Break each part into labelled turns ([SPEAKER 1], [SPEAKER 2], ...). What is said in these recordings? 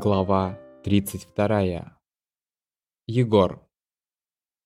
[SPEAKER 1] Глава 32. Егор.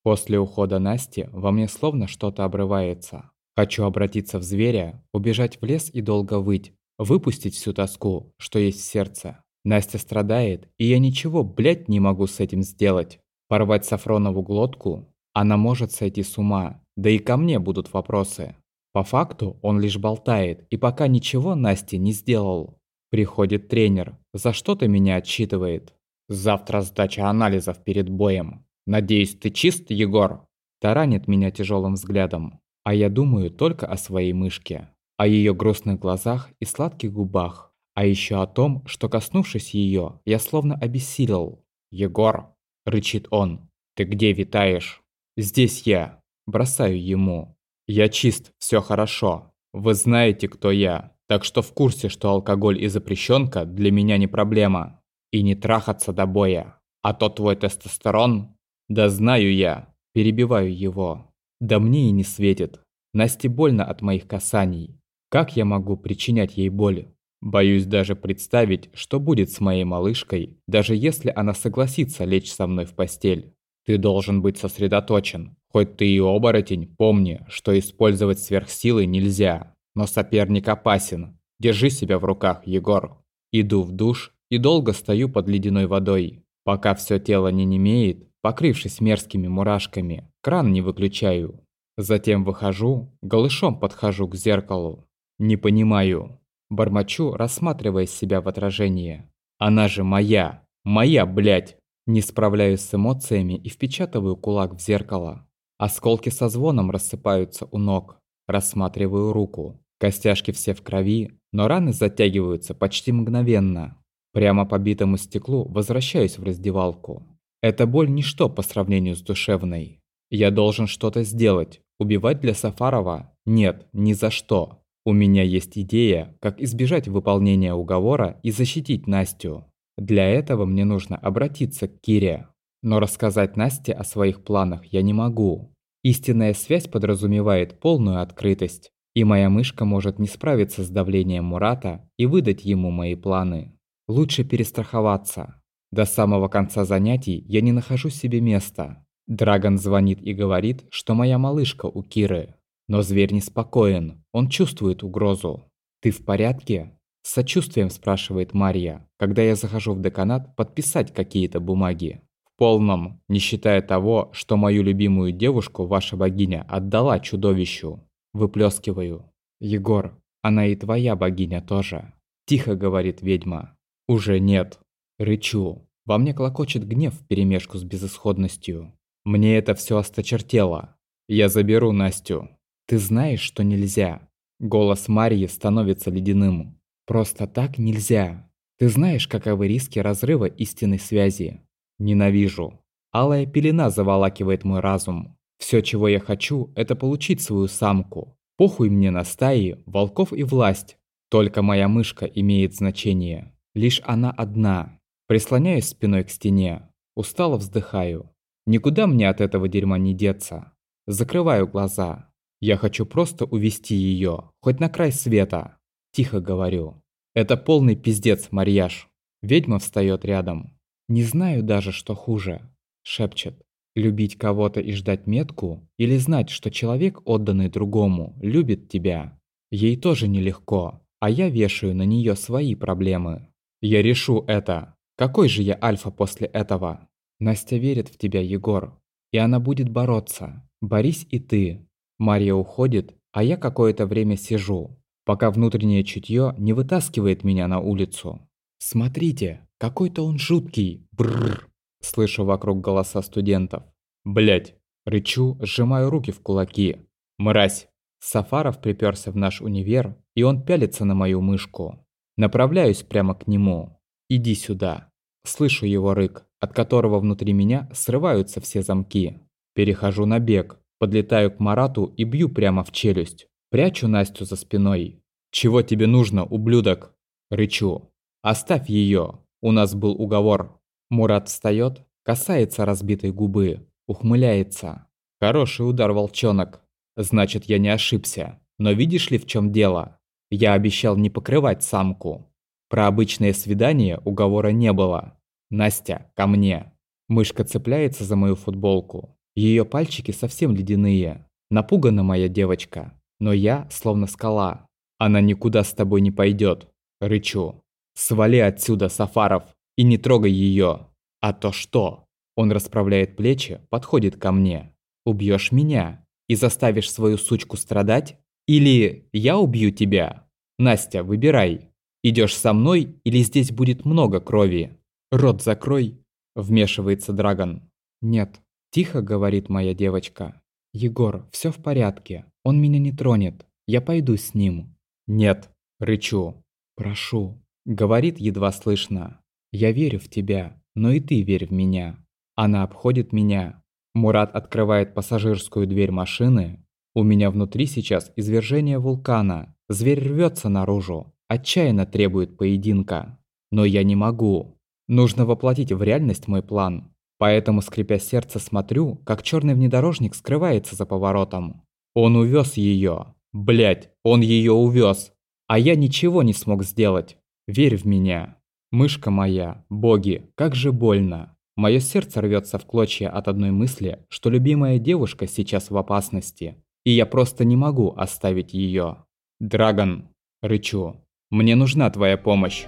[SPEAKER 1] После ухода Насти во мне словно что-то обрывается. Хочу обратиться в зверя, убежать в лес и долго выть, выпустить всю тоску, что есть в сердце. Настя страдает, и я ничего, блядь, не могу с этим сделать. Порвать Сафронову глотку? Она может сойти с ума, да и ко мне будут вопросы. По факту он лишь болтает, и пока ничего Насте не сделал. Приходит тренер, за что-то меня отчитывает. Завтра сдача анализов перед боем. Надеюсь, ты чист, Егор? Таранит меня тяжелым взглядом. А я думаю только о своей мышке. О ее грустных глазах и сладких губах. А еще о том, что коснувшись ее, я словно обессилел. «Егор!» – рычит он. «Ты где витаешь?» «Здесь я!» – бросаю ему. «Я чист, все хорошо. Вы знаете, кто я. Так что в курсе, что алкоголь и запрещенка для меня не проблема. И не трахаться до боя. А то твой тестостерон... Да знаю я. Перебиваю его. Да мне и не светит. Насте больно от моих касаний. Как я могу причинять ей боль? Боюсь даже представить, что будет с моей малышкой, даже если она согласится лечь со мной в постель. Ты должен быть сосредоточен. Хоть ты и оборотень, помни, что использовать сверхсилы нельзя. Но соперник опасен. Держи себя в руках, Егор. Иду в душ и долго стою под ледяной водой. Пока все тело не немеет, покрывшись мерзкими мурашками, кран не выключаю. Затем выхожу, голышом подхожу к зеркалу. Не понимаю. Бормочу, рассматривая себя в отражении. Она же моя. Моя, блядь. Не справляюсь с эмоциями и впечатываю кулак в зеркало. Осколки со звоном рассыпаются у ног. Рассматриваю руку. Костяшки все в крови, но раны затягиваются почти мгновенно. Прямо по битому стеклу возвращаюсь в раздевалку. Эта боль ничто по сравнению с душевной. Я должен что-то сделать. Убивать для Сафарова? Нет, ни за что. У меня есть идея, как избежать выполнения уговора и защитить Настю. Для этого мне нужно обратиться к Кире. Но рассказать Насте о своих планах я не могу. Истинная связь подразумевает полную открытость. И моя мышка может не справиться с давлением Мурата и выдать ему мои планы. Лучше перестраховаться. До самого конца занятий я не нахожу себе места. Драгон звонит и говорит, что моя малышка у Киры. Но зверь неспокоен, он чувствует угрозу. «Ты в порядке?» С сочувствием спрашивает Марья, когда я захожу в деканат подписать какие-то бумаги. В полном, не считая того, что мою любимую девушку ваша богиня отдала чудовищу. Выплескиваю. «Егор, она и твоя богиня тоже», – тихо говорит ведьма. «Уже нет». Рычу. Во мне клокочет гнев вперемешку с безысходностью. Мне это все осточертело. Я заберу Настю. Ты знаешь, что нельзя. Голос Марьи становится ледяным. Просто так нельзя. Ты знаешь, каковы риски разрыва истинной связи. Ненавижу. Алая пелена заволакивает мой разум. Все, чего я хочу, это получить свою самку. Похуй мне на стаи, волков и власть. Только моя мышка имеет значение. Лишь она одна. Прислоняюсь спиной к стене. Устало вздыхаю. Никуда мне от этого дерьма не деться. Закрываю глаза. Я хочу просто увести ее, хоть на край света. Тихо говорю. Это полный пиздец, Марьяш. Ведьма встает рядом. Не знаю даже, что хуже. Шепчет. Любить кого-то и ждать метку, или знать, что человек, отданный другому, любит тебя. Ей тоже нелегко, а я вешаю на нее свои проблемы. Я решу это. Какой же я альфа после этого? Настя верит в тебя, Егор. И она будет бороться. Борись и ты. Мария уходит, а я какое-то время сижу, пока внутреннее чутье не вытаскивает меня на улицу. Смотрите, какой-то он жуткий. Бррр. Слышу вокруг голоса студентов. Блять, рычу, сжимаю руки в кулаки. Мразь. Сафаров приперся в наш универ, и он пялится на мою мышку. Направляюсь прямо к нему. Иди сюда. Слышу его рык, от которого внутри меня срываются все замки. Перехожу на бег, подлетаю к Марату и бью прямо в челюсть. Прячу Настю за спиной. «Чего тебе нужно, ублюдок?» Рычу. «Оставь ее. У нас был уговор». Мурат встает, касается разбитой губы, ухмыляется. Хороший удар, волчонок. Значит, я не ошибся. Но видишь ли, в чем дело? Я обещал не покрывать самку. Про обычное свидание уговора не было. Настя, ко мне. Мышка цепляется за мою футболку. Ее пальчики совсем ледяные. Напугана моя девочка. Но я словно скала. Она никуда с тобой не пойдет. Рычу. Свали отсюда, Сафаров, и не трогай ее. А то что? Он расправляет плечи, подходит ко мне. Убьешь меня и заставишь свою сучку страдать? Или я убью тебя? Настя, выбирай. Идешь со мной или здесь будет много крови? Рот закрой, вмешивается Драгон. Нет, тихо говорит моя девочка. Егор, все в порядке. Он меня не тронет. Я пойду с ним. Нет, рычу. Прошу, говорит едва слышно. Я верю в тебя, но и ты верь в меня. Она обходит меня. Мурат открывает пассажирскую дверь машины. У меня внутри сейчас извержение вулкана. Зверь рвется наружу, отчаянно требует поединка. Но я не могу. Нужно воплотить в реальность мой план. Поэтому, скрипя сердце, смотрю, как черный внедорожник скрывается за поворотом. Он увез ее. Блять, он ее увез. А я ничего не смог сделать. Верь в меня. Мышка моя, боги, как же больно. Мое сердце рвется в клочья от одной мысли, что любимая девушка сейчас в опасности, и я просто не могу оставить ее. Драгон, рычу, мне нужна твоя помощь.